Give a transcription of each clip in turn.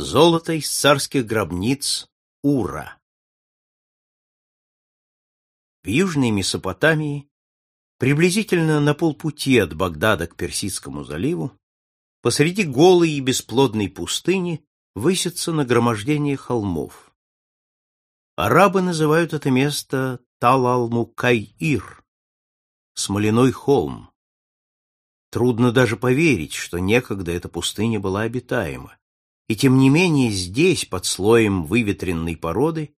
Золото из царских гробниц Ура. В Южной Месопотамии, приблизительно на полпути от Багдада к Персидскому заливу, посреди голой и бесплодной пустыни высится нагромождение холмов. Арабы называют это место Талал-Мукай-Ир, смоляной холм. Трудно даже поверить, что некогда эта пустыня была обитаема. И тем не менее здесь, под слоем выветренной породы,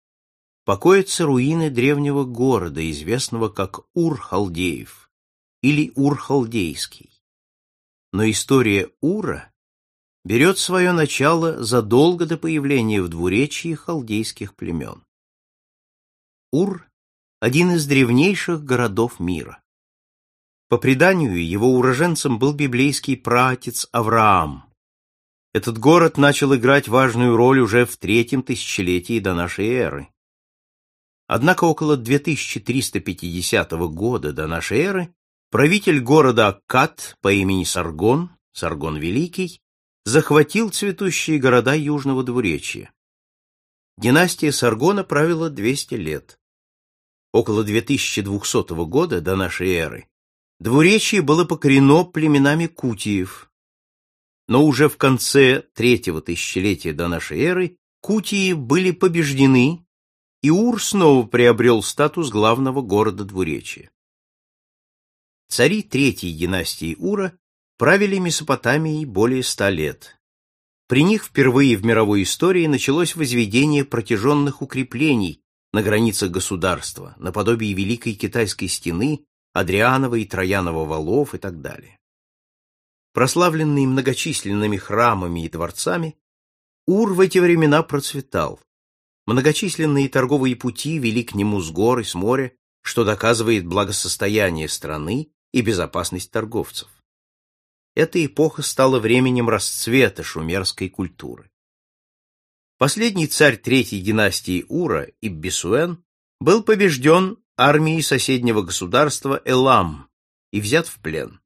покоятся руины древнего города, известного как Ур-Халдеев или Ур-Халдейский. Но история Ура берет свое начало задолго до появления в двуречии халдейских племен. Ур – один из древнейших городов мира. По преданию, его уроженцем был библейский праотец Авраам – этот город начал играть важную роль уже в третьем тысячелетии до нашей эры. Однако около 2350 года до нашей эры правитель города Аккад по имени Саргон, Саргон Великий, захватил цветущие города Южного Двуречья. Династия Саргона правила 200 лет. Около 2200 года до нашей эры Двуречье было покорено племенами кутиев, но уже в конце третьего тысячелетия до нашей эры Кутии были побеждены, и Ур снова приобрел статус главного города двуречия. Цари третьей династии Ура правили Месопотамией более ста лет. При них впервые в мировой истории началось возведение протяженных укреплений на границах государства, наподобие Великой Китайской стены, Адрианова и Троянова валов и так далее прославленный многочисленными храмами и дворцами, Ур в эти времена процветал. Многочисленные торговые пути вели к нему с гор и с моря, что доказывает благосостояние страны и безопасность торговцев. Эта эпоха стала временем расцвета шумерской культуры. Последний царь третьей династии Ура, Иббисуэн, был побежден армией соседнего государства Элам и взят в плен.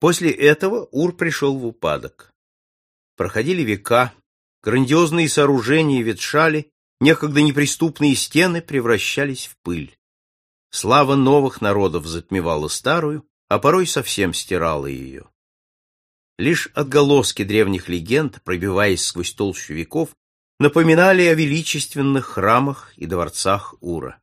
После этого Ур пришел в упадок. Проходили века, грандиозные сооружения ветшали, некогда неприступные стены превращались в пыль. Слава новых народов затмевала старую, а порой совсем стирала ее. Лишь отголоски древних легенд, пробиваясь сквозь толщу веков, напоминали о величественных храмах и дворцах Ура.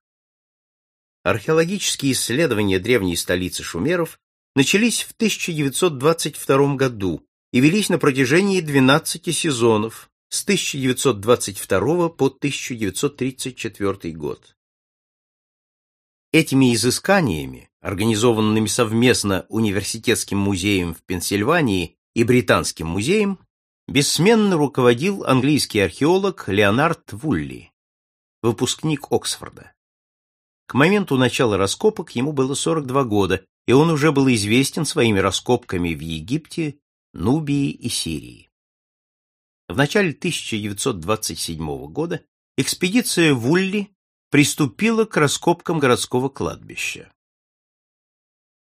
Археологические исследования древней столицы шумеров начались в 1922 году и велись на протяжении 12 сезонов с 1922 по 1934 год. Этими изысканиями, организованными совместно Университетским музеем в Пенсильвании и Британским музеем, бессменно руководил английский археолог Леонард Вулли, выпускник Оксфорда. К моменту начала раскопок ему было 42 года, и он уже был известен своими раскопками в Египте, Нубии и Сирии. В начале 1927 года экспедиция Вулли приступила к раскопкам городского кладбища.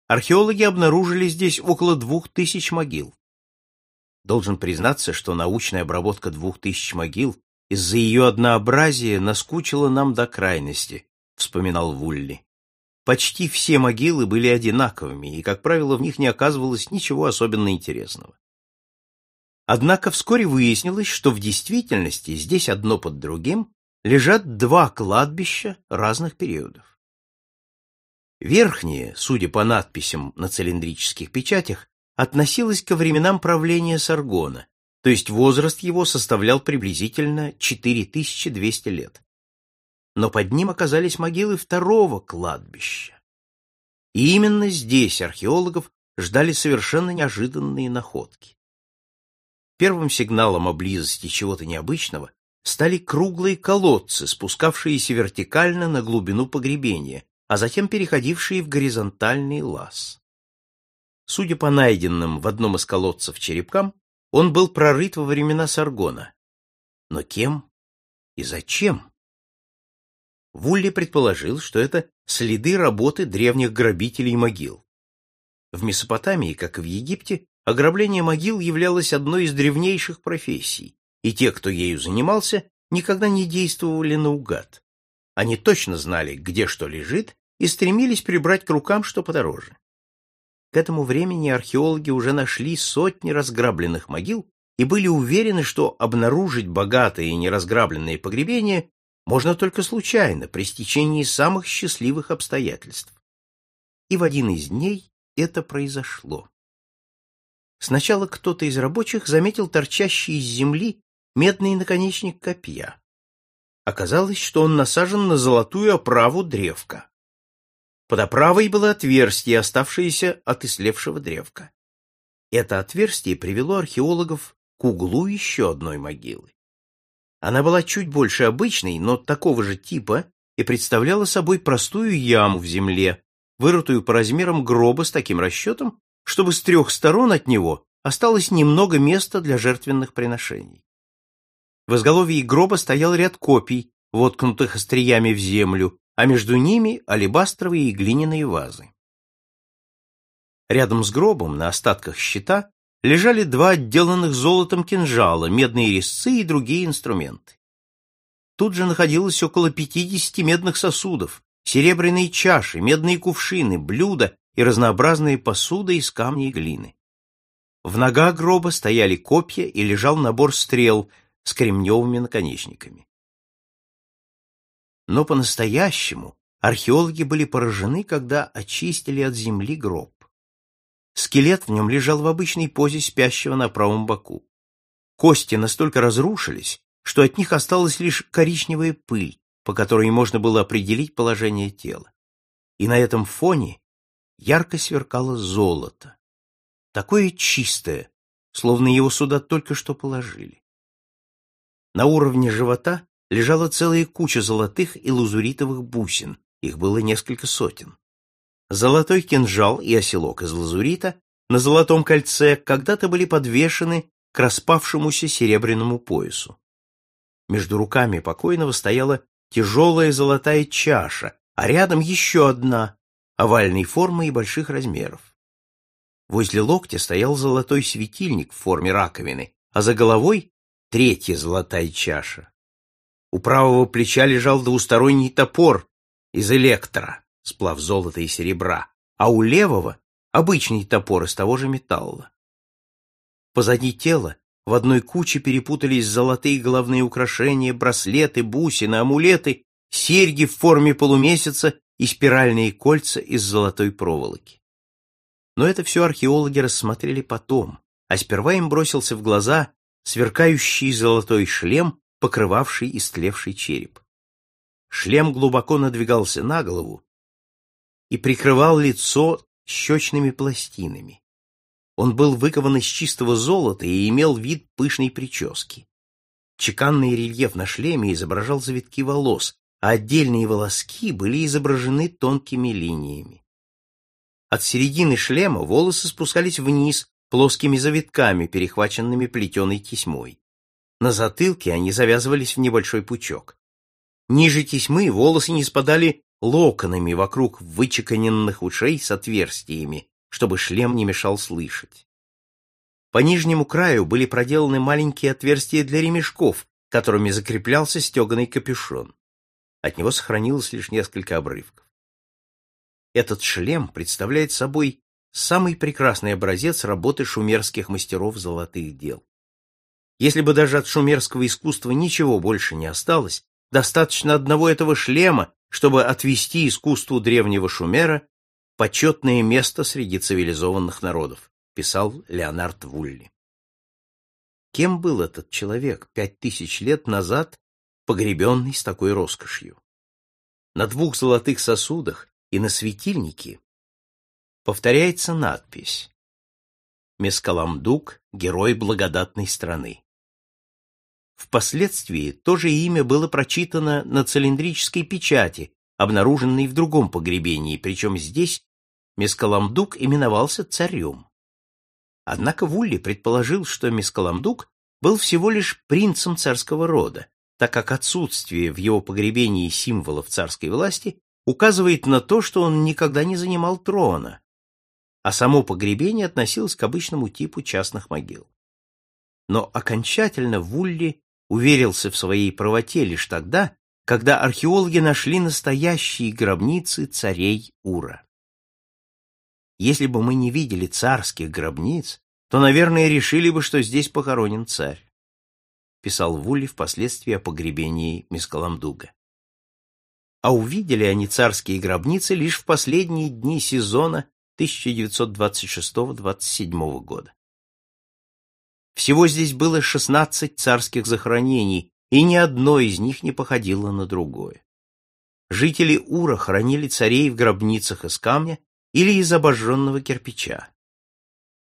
Археологи обнаружили здесь около двух тысяч могил. Должен признаться, что научная обработка двух тысяч могил из-за ее однообразия наскучила нам до крайности, вспоминал Вулли. Почти все могилы были одинаковыми, и, как правило, в них не оказывалось ничего особенно интересного. Однако вскоре выяснилось, что в действительности здесь одно под другим лежат два кладбища разных периодов. Верхнее, судя по надписям на цилиндрических печатях, относилось ко временам правления Саргона, то есть возраст его составлял приблизительно 4200 лет но под ним оказались могилы второго кладбища. И именно здесь археологов ждали совершенно неожиданные находки. Первым сигналом о близости чего-то необычного стали круглые колодцы, спускавшиеся вертикально на глубину погребения, а затем переходившие в горизонтальный лаз. Судя по найденным в одном из колодцев черепкам, он был прорыт во времена Саргона. Но кем и зачем? Вулли предположил, что это следы работы древних грабителей могил. В Месопотамии, как и в Египте, ограбление могил являлось одной из древнейших профессий, и те, кто ею занимался, никогда не действовали наугад. Они точно знали, где что лежит, и стремились прибрать к рукам что подороже. К этому времени археологи уже нашли сотни разграбленных могил и были уверены, что обнаружить богатые и неразграбленные погребения можно только случайно, при стечении самых счастливых обстоятельств. И в один из дней это произошло. Сначала кто-то из рабочих заметил торчащий из земли медный наконечник копья. Оказалось, что он насажен на золотую оправу древка. Под оправой было отверстие, оставшееся от ислевшего древка. Это отверстие привело археологов к углу еще одной могилы. Она была чуть больше обычной, но такого же типа и представляла собой простую яму в земле, вырытую по размерам гроба с таким расчетом, чтобы с трех сторон от него осталось немного места для жертвенных приношений. В изголовье гроба стоял ряд копий, воткнутых остриями в землю, а между ними алебастровые и глиняные вазы. Рядом с гробом, на остатках щита, лежали два отделанных золотом кинжала, медные резцы и другие инструменты. Тут же находилось около пятидесяти медных сосудов, серебряные чаши, медные кувшины, блюда и разнообразные посуды из камня и глины. В ногах гроба стояли копья и лежал набор стрел с кремневыми наконечниками. Но по-настоящему археологи были поражены, когда очистили от земли гроб. Скелет в нем лежал в обычной позе спящего на правом боку. Кости настолько разрушились, что от них осталась лишь коричневая пыль, по которой можно было определить положение тела. И на этом фоне ярко сверкало золото. Такое чистое, словно его сюда только что положили. На уровне живота лежала целая куча золотых и лазуритовых бусин, их было несколько сотен. Золотой кинжал и оселок из лазурита на золотом кольце когда-то были подвешены к распавшемуся серебряному поясу. Между руками покойного стояла тяжелая золотая чаша, а рядом еще одна, овальной формы и больших размеров. Возле локтя стоял золотой светильник в форме раковины, а за головой третья золотая чаша. У правого плеча лежал двусторонний топор из электра сплав золота и серебра, а у левого — обычный топор из того же металла. Позади тела в одной куче перепутались золотые головные украшения, браслеты, бусины, амулеты, серьги в форме полумесяца и спиральные кольца из золотой проволоки. Но это все археологи рассмотрели потом, а сперва им бросился в глаза сверкающий золотой шлем, покрывавший истлевший череп. Шлем глубоко надвигался на голову, и прикрывал лицо щечными пластинами. Он был выкован из чистого золота и имел вид пышной прически. Чеканный рельеф на шлеме изображал завитки волос, а отдельные волоски были изображены тонкими линиями. От середины шлема волосы спускались вниз плоскими завитками, перехваченными плетеной тесьмой. На затылке они завязывались в небольшой пучок. Ниже тесьмы волосы не спадали локонами вокруг вычеканенных ушей с отверстиями, чтобы шлем не мешал слышать. По нижнему краю были проделаны маленькие отверстия для ремешков, которыми закреплялся стеганый капюшон. От него сохранилось лишь несколько обрывков. Этот шлем представляет собой самый прекрасный образец работы шумерских мастеров золотых дел. Если бы даже от шумерского искусства ничего больше не осталось, достаточно одного этого шлема, чтобы отвести искусству древнего Шумера почетное место среди цивилизованных народов, писал Леонард Вулли. Кем был этот человек пять тысяч лет назад, погребенный с такой роскошью? На двух золотых сосудах и на светильнике повторяется надпись «Мескаламдук – герой благодатной страны». Впоследствии то же имя было прочитано на цилиндрической печати, обнаруженной в другом погребении, причем здесь Мескаламдук именовался царем. Однако Вулли предположил, что Мескаламдук был всего лишь принцем царского рода, так как отсутствие в его погребении символов царской власти указывает на то, что он никогда не занимал трона, а само погребение относилось к обычному типу частных могил. но окончательно Вулли уверился в своей правоте лишь тогда, когда археологи нашли настоящие гробницы царей Ура. Если бы мы не видели царских гробниц, то, наверное, решили бы, что здесь похоронен царь, писал Вулли впоследствии о погребении Мескаламдуга. А увидели они царские гробницы лишь в последние дни сезона 1926-27 года. Всего здесь было 16 царских захоронений, и ни одно из них не походило на другое. Жители Ура хранили царей в гробницах из камня или из обожженного кирпича.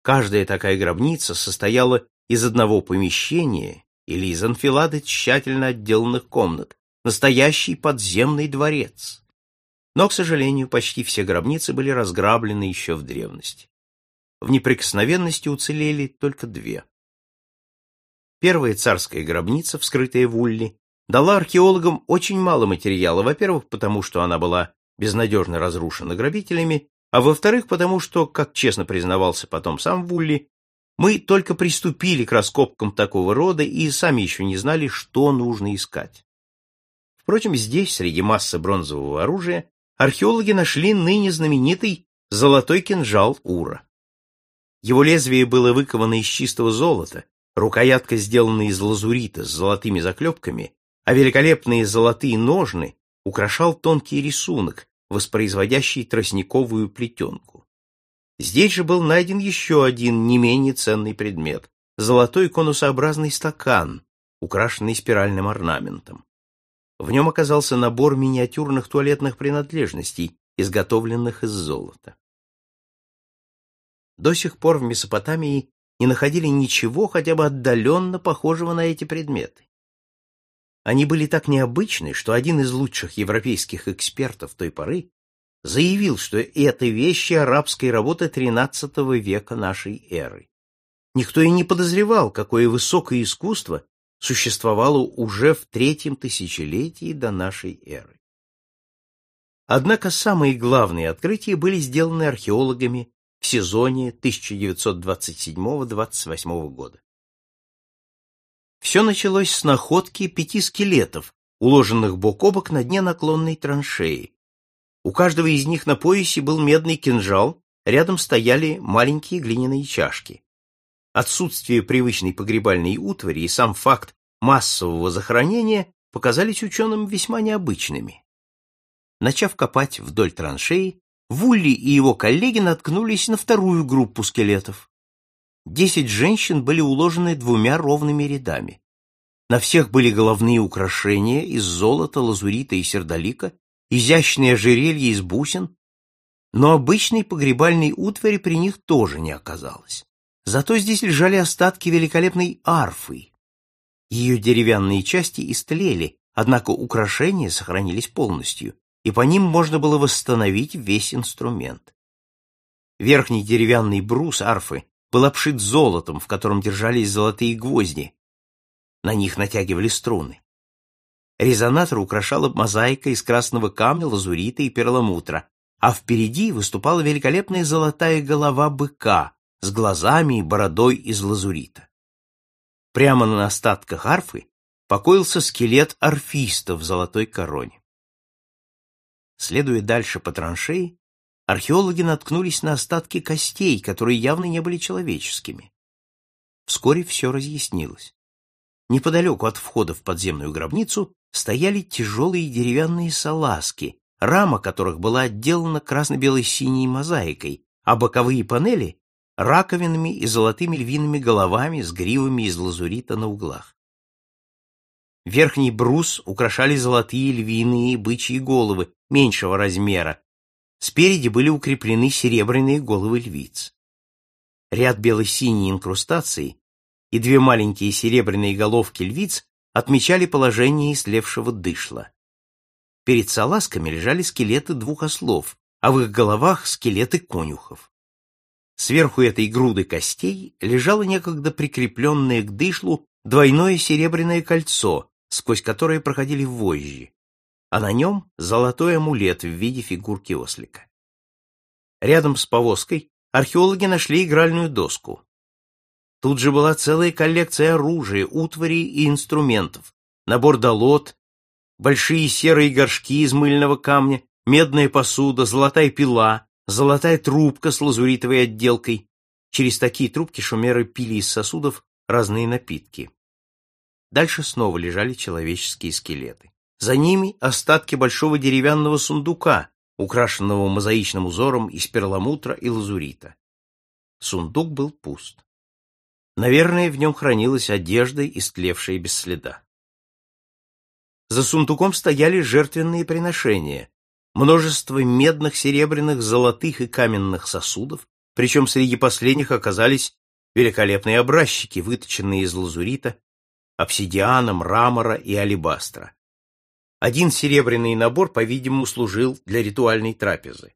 Каждая такая гробница состояла из одного помещения или из анфилады тщательно отделанных комнат, настоящий подземный дворец. Но, к сожалению, почти все гробницы были разграблены еще в древности. В неприкосновенности уцелели только две. Первая царская гробница, вскрытая в Ульне, дала археологам очень мало материала, во-первых, потому что она была безнадежно разрушена грабителями, а во-вторых, потому что, как честно признавался потом сам Вулли, мы только приступили к раскопкам такого рода и сами еще не знали, что нужно искать. Впрочем, здесь, среди массы бронзового оружия, археологи нашли ныне знаменитый золотой кинжал Ура. Его лезвие было выковано из чистого золота, рукоятка сделана из лазурита с золотыми заклепками, а великолепные золотые ножны украшал тонкий рисунок, воспроизводящий тростниковую плетенку. Здесь же был найден еще один не менее ценный предмет — золотой конусообразный стакан, украшенный спиральным орнаментом. В нем оказался набор миниатюрных туалетных принадлежностей, изготовленных из золота. До сих пор в Месопотамии не находили ничего хотя бы отдаленно похожего на эти предметы. Они были так необычны, что один из лучших европейских экспертов той поры заявил, что это вещи арабской работы XIII века нашей эры. Никто и не подозревал, какое высокое искусство существовало уже в третьем тысячелетии до нашей эры. Однако самые главные открытия были сделаны археологами в сезоне 1927-28 года. Все началось с находки пяти скелетов, уложенных бок о бок на дне наклонной траншеи. У каждого из них на поясе был медный кинжал, рядом стояли маленькие глиняные чашки. Отсутствие привычной погребальной утвари и сам факт массового захоронения показались ученым весьма необычными. Начав копать вдоль траншеи, Вулли и его коллеги наткнулись на вторую группу скелетов. Десять женщин были уложены двумя ровными рядами. На всех были головные украшения из золота, лазурита и сердолика, изящные ожерелья из бусин, но обычной погребальной утвари при них тоже не оказалось. Зато здесь лежали остатки великолепной арфы. Ее деревянные части истлели, однако украшения сохранились полностью, и по ним можно было восстановить весь инструмент. Верхний деревянный брус арфы был обшит золотом, в котором держались золотые гвозди. На них натягивали струны. Резонатор украшала мозаика из красного камня, лазурита и перламутра, а впереди выступала великолепная золотая голова быка с глазами и бородой из лазурита. Прямо на остатках арфы покоился скелет арфиста в золотой короне. Следуя дальше по траншеи, археологи наткнулись на остатки костей, которые явно не были человеческими. Вскоре все разъяснилось. Неподалеку от входа в подземную гробницу стояли тяжелые деревянные салазки, рама которых была отделана красно-белой синей мозаикой, а боковые панели — раковинами и золотыми львиными головами с гривами из лазурита на углах. Верхний брус украшали золотые львиные и бычьи головы меньшего размера. Спереди были укреплены серебряные головы львиц. Ряд бело-синей инкрустаций и две маленькие серебряные головки львиц отмечали положение слевшего дышла. Перед салазками лежали скелеты двух ослов, а в их головах скелеты конюхов. Сверху этой груды костей лежало некогда прикрепленное к дышлу двойное серебряное кольцо, сквозь которое проходили вожжи, а на нем золотой амулет в виде фигурки ослика. Рядом с повозкой археологи нашли игральную доску. Тут же была целая коллекция оружия, утвари и инструментов, набор долот, большие серые горшки из мыльного камня, медная посуда, золотая пила, золотая трубка с лазуритовой отделкой. Через такие трубки шумеры пили из сосудов разные напитки. Дальше снова лежали человеческие скелеты. За ними остатки большого деревянного сундука, украшенного мозаичным узором из перламутра и лазурита. Сундук был пуст. Наверное, в нем хранилась одежда, истлевшая без следа. За сундуком стояли жертвенные приношения, множество медных, серебряных, золотых и каменных сосудов, причем среди последних оказались великолепные образчики, выточенные из лазурита, обсидиана, мрамора и алебастра. Один серебряный набор, по-видимому, служил для ритуальной трапезы.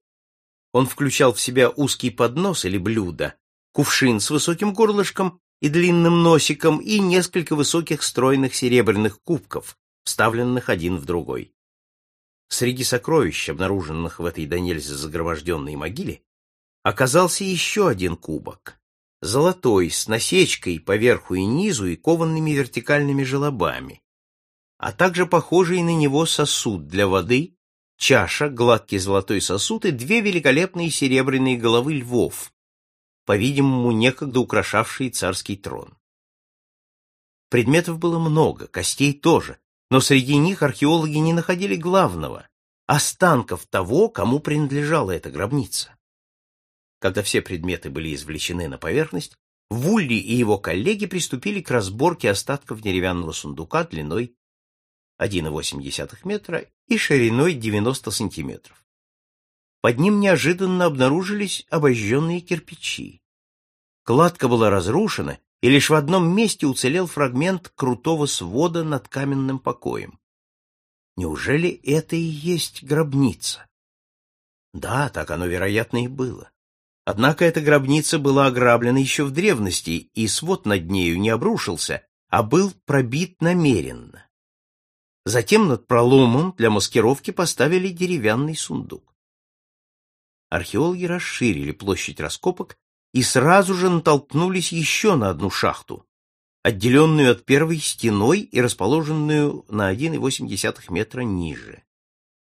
Он включал в себя узкий поднос или блюдо, кувшин с высоким горлышком и длинным носиком и несколько высоких стройных серебряных кубков, вставленных один в другой. Среди сокровищ, обнаруженных в этой до нельзя загроможденной могиле, оказался еще один кубок, золотой, с насечкой поверху и низу и кованными вертикальными желобами, а также похожий на него сосуд для воды, чаша, гладкий золотой сосуд и две великолепные серебряные головы львов, по-видимому, некогда украшавшие царский трон. Предметов было много, костей тоже, но среди них археологи не находили главного — останков того, кому принадлежала эта гробница. Когда все предметы были извлечены на поверхность, Вулли и его коллеги приступили к разборке остатков деревянного сундука длиной 1,8 метра и шириной 90 сантиметров. Под ним неожиданно обнаружились обожженные кирпичи. Кладка была разрушена, и лишь в одном месте уцелел фрагмент крутого свода над каменным покоем. Неужели это и есть гробница? Да, так оно, вероятно, и было. Однако эта гробница была ограблена еще в древности, и свод над нею не обрушился, а был пробит намеренно. Затем над проломом для маскировки поставили деревянный сундук. Археологи расширили площадь раскопок и сразу же натолкнулись еще на одну шахту, отделенную от первой стеной и расположенную на 1,8 метра ниже.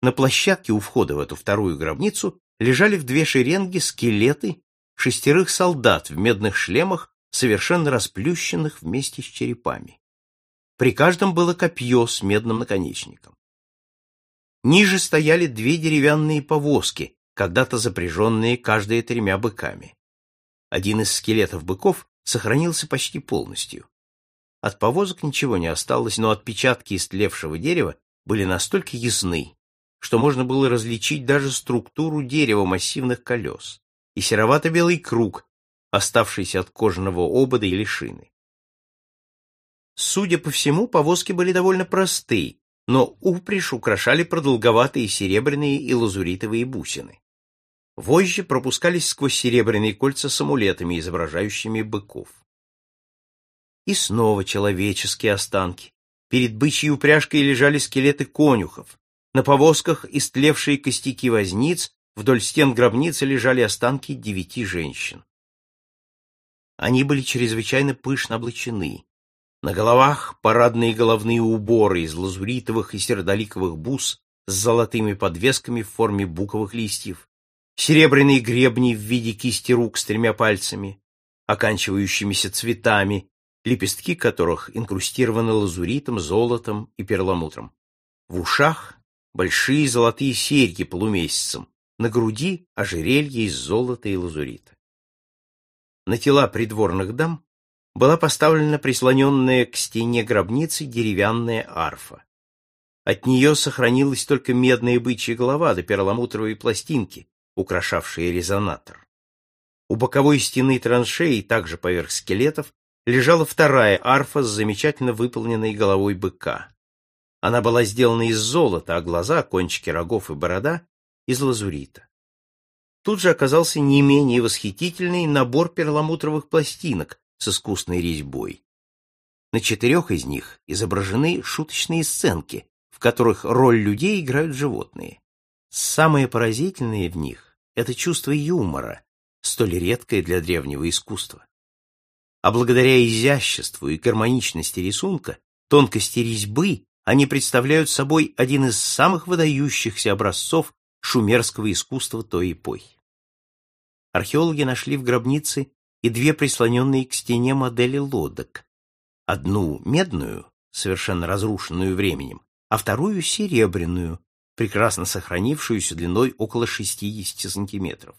На площадке у входа в эту вторую гробницу лежали в две шеренги скелеты шестерых солдат в медных шлемах, совершенно расплющенных вместе с черепами. При каждом было копье с медным наконечником. Ниже стояли две деревянные повозки, когда-то запряженные каждая тремя быками. Один из скелетов быков сохранился почти полностью. От повозок ничего не осталось, но отпечатки истлевшего дерева были настолько ясны, что можно было различить даже структуру дерева массивных колес и серовато-белый круг, оставшийся от кожаного обода или шины. Судя по всему, повозки были довольно простые, но упряжь украшали продолговатые серебряные и лазуритовые бусины. Вожжи пропускались сквозь серебряные кольца с амулетами, изображающими быков. И снова человеческие останки. Перед бычьей упряжкой лежали скелеты конюхов. На повозках истлевшие костяки возниц, вдоль стен гробницы лежали останки девяти женщин. Они были чрезвычайно пышно облачены. На головах парадные головные уборы из лазуритовых и сердоликовых бус с золотыми подвесками в форме буковых листьев, серебряные гребни в виде кисти рук с тремя пальцами, оканчивающимися цветами, лепестки которых инкрустированы лазуритом, золотом и перламутром. В ушах большие золотые серьги полумесяцем, на груди ожерелье из золота и лазурита. На тела придворных дам была поставлена прислоненная к стене гробницы деревянная арфа. От нее сохранилась только медная бычья голова да перламутровые пластинки, украшавшие резонатор. У боковой стены траншеи, также поверх скелетов, лежала вторая арфа с замечательно выполненной головой быка. Она была сделана из золота, а глаза, кончики рогов и борода — из лазурита. Тут же оказался не менее восхитительный набор перламутровых пластинок с искусной резьбой. На четырех из них изображены шуточные сценки, в которых роль людей играют животные. Самое поразительное в них — это чувство юмора, столь редкое для древнего искусства. а благодаря изяществу и гармоничности рисунка, тонкости резьбы, они представляют собой один из самых выдающихся образцов шумерского искусства той эпохи. Археологи нашли в гробнице и две прислоненные к стене модели лодок. Одну медную, совершенно разрушенную временем, а вторую серебряную, прекрасно сохранившуюся длиной около 60 сантиметров.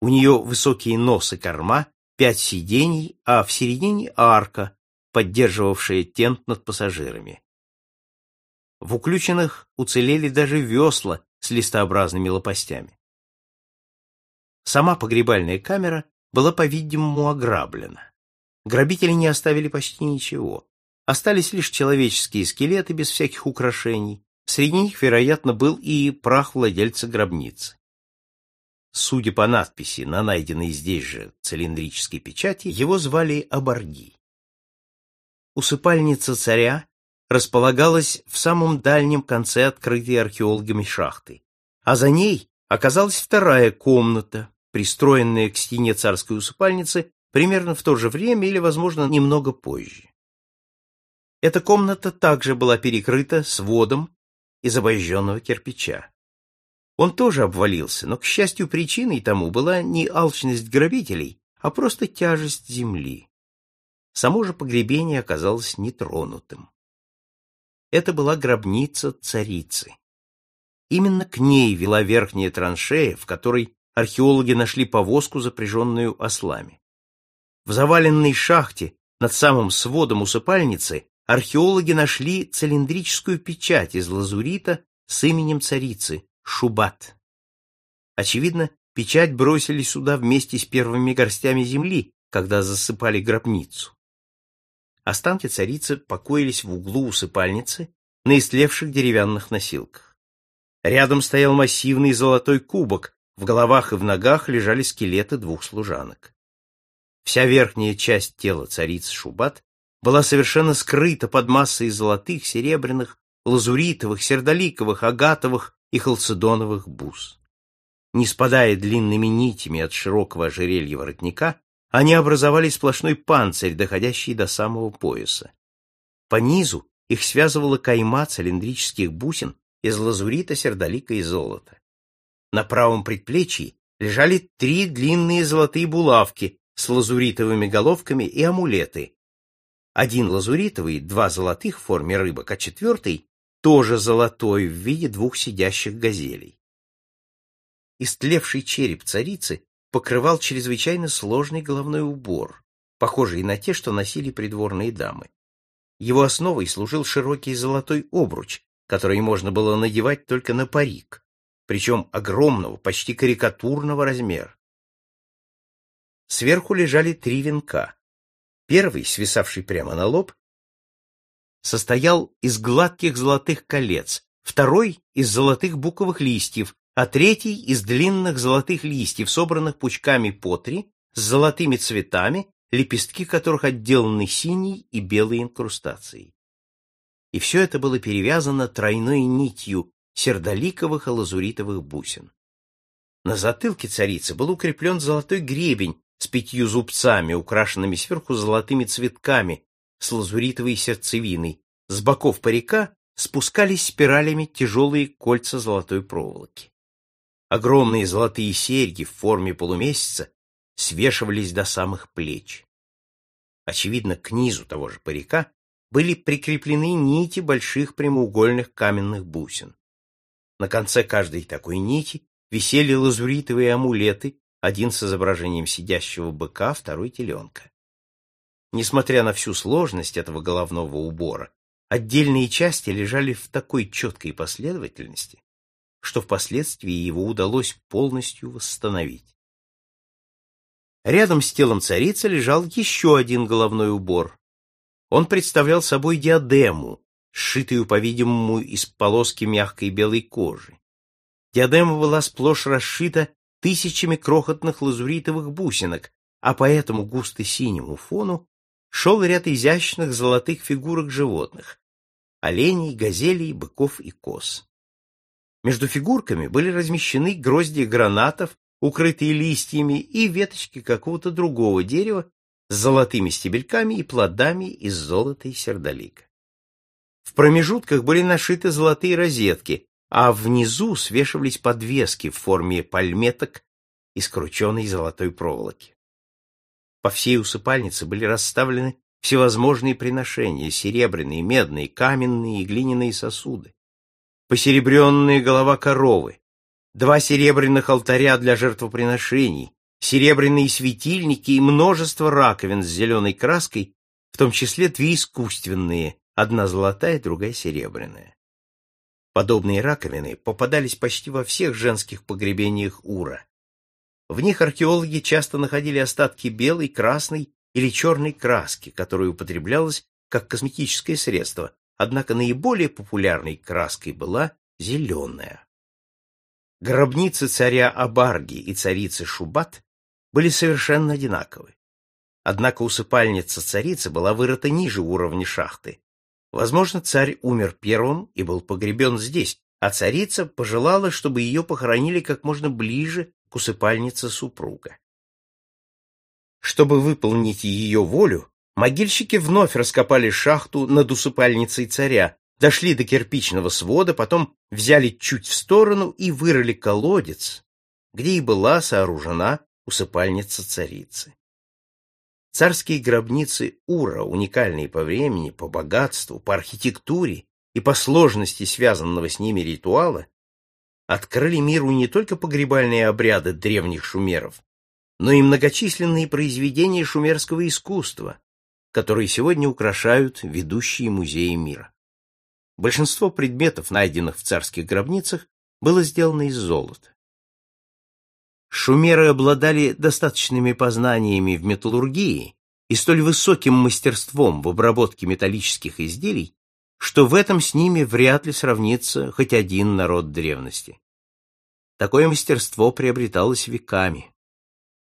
У нее высокие нос и корма, пять сидений, а в середине арка, поддерживавшая тент над пассажирами. В уключенных уцелели даже весла с листообразными лопастями. Сама погребальная камера была, по-видимому, ограблена. Грабители не оставили почти ничего. Остались лишь человеческие скелеты без всяких украшений. Среди них, вероятно, был и прах владельца гробницы. Судя по надписи на найденной здесь же цилиндрической печати, его звали Абарги. Усыпальница царя располагалась в самом дальнем конце открытой археологами шахты, а за ней оказалась вторая комната, пристроенная к стене царской усыпальницы примерно в то же время или, возможно, немного позже. Эта комната также была перекрыта сводом из обожженного кирпича. Он тоже обвалился, но, к счастью, причиной тому была не алчность грабителей, а просто тяжесть земли. Само же погребение оказалось нетронутым. Это была гробница царицы. Именно к ней вела верхняя траншея, в которой археологи нашли повозку, запряженную ослами. В заваленной шахте над самым сводом усыпальницы археологи нашли цилиндрическую печать из лазурита с именем царицы Шубат. Очевидно, печать бросили сюда вместе с первыми горстями земли, когда засыпали гробницу. Останки царицы покоились в углу усыпальницы на истлевших деревянных носилках. Рядом стоял массивный золотой кубок, в головах и в ногах лежали скелеты двух служанок. Вся верхняя часть тела царицы Шубат была совершенно скрыта под массой золотых, серебряных, лазуритовых, сердоликовых, агатовых и халцедоновых бус. Не спадая длинными нитями от широкого ожерелья воротника, они образовали сплошной панцирь, доходящий до самого пояса. По низу их связывала кайма цилиндрических бусин из лазурита, сердолика и золота. На правом предплечье лежали три длинные золотые булавки с лазуритовыми головками и амулеты. Один лазуритовый, два золотых в форме рыбок, а четвертый тоже золотой в виде двух сидящих газелей. Истлевший череп царицы покрывал чрезвычайно сложный головной убор, похожий на те, что носили придворные дамы. Его основой служил широкий золотой обруч, который можно было надевать только на парик, причем огромного, почти карикатурного размера. Сверху лежали три венка. Первый, свисавший прямо на лоб, состоял из гладких золотых колец, второй — из золотых буковых листьев, а третий из длинных золотых листьев, собранных пучками по три, с золотыми цветами, лепестки которых отделаны синей и белой инкрустацией. И все это было перевязано тройной нитью сердоликовых и лазуритовых бусин. На затылке царицы был укреплен золотой гребень с пятью зубцами, украшенными сверху золотыми цветками с лазуритовой сердцевиной. С боков парика спускались спиралями тяжелые кольца золотой проволоки. Огромные золотые серьги в форме полумесяца свешивались до самых плеч. Очевидно, к низу того же парика были прикреплены нити больших прямоугольных каменных бусин. На конце каждой такой нити висели лазуритовые амулеты, один с изображением сидящего быка, второй теленка. Несмотря на всю сложность этого головного убора, отдельные части лежали в такой четкой последовательности, что впоследствии его удалось полностью восстановить. Рядом с телом царицы лежал еще один головной убор. Он представлял собой диадему, сшитую, по-видимому, из полоски мягкой белой кожи. Диадема была сплошь расшита тысячами крохотных лазуритовых бусинок, а по этому густо-синему фону шел ряд изящных золотых фигурок животных — оленей, газелей, быков и коз. Между фигурками были размещены грозди гранатов, укрытые листьями, и веточки какого-то другого дерева, с золотыми стебельками и плодами из золота и сердолика. В промежутках были нашиты золотые розетки, а внизу свешивались подвески в форме пальметок из крученной золотой проволоки. По всей усыпальнице были расставлены всевозможные приношения, серебряные, медные, каменные и глиняные сосуды, посеребренная голова коровы, два серебряных алтаря для жертвоприношений, серебряные светильники и множество раковин с зеленой краской, в том числе две искусственные, одна золотая, другая серебряная. Подобные раковины попадались почти во всех женских погребениях Ура. В них археологи часто находили остатки белой, красной или черной краски, которая употреблялась как косметическое средство, однако наиболее популярной краской была зеленая. Гробницы царя Абарги и царицы Шубат были совершенно одинаковы. Однако усыпальница царицы была вырыта ниже уровня шахты. Возможно, царь умер первым и был погребен здесь, а царица пожелала, чтобы ее похоронили как можно ближе к усыпальнице супруга. Чтобы выполнить ее волю, могильщики вновь раскопали шахту над усыпальницей царя, дошли до кирпичного свода, потом взяли чуть в сторону и вырыли колодец, где и была сооружена усыпальница царицы. Царские гробницы Ура, уникальные по времени, по богатству, по архитектуре и по сложности связанного с ними ритуала, открыли миру не только погребальные обряды древних шумеров, но и многочисленные произведения шумерского искусства, которые сегодня украшают ведущие музеи мира. Большинство предметов, найденных в царских гробницах, было сделано из золота. Шумеры обладали достаточными познаниями в металлургии и столь высоким мастерством в обработке металлических изделий, что в этом с ними вряд ли сравнится хоть один народ древности. Такое мастерство приобреталось веками.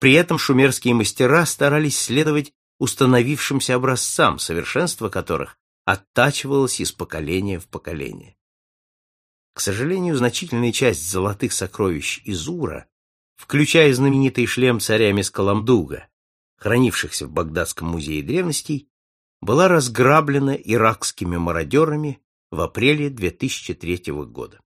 При этом шумерские мастера старались следовать установившимся образцам, совершенство которых оттачивалось из поколения в поколение. К сожалению, значительная часть золотых сокровищ из Ура включая знаменитый шлем царя Мескаламдуга, хранившихся в Багдадском музее древностей, была разграблена иракскими мародерами в апреле 2003 года.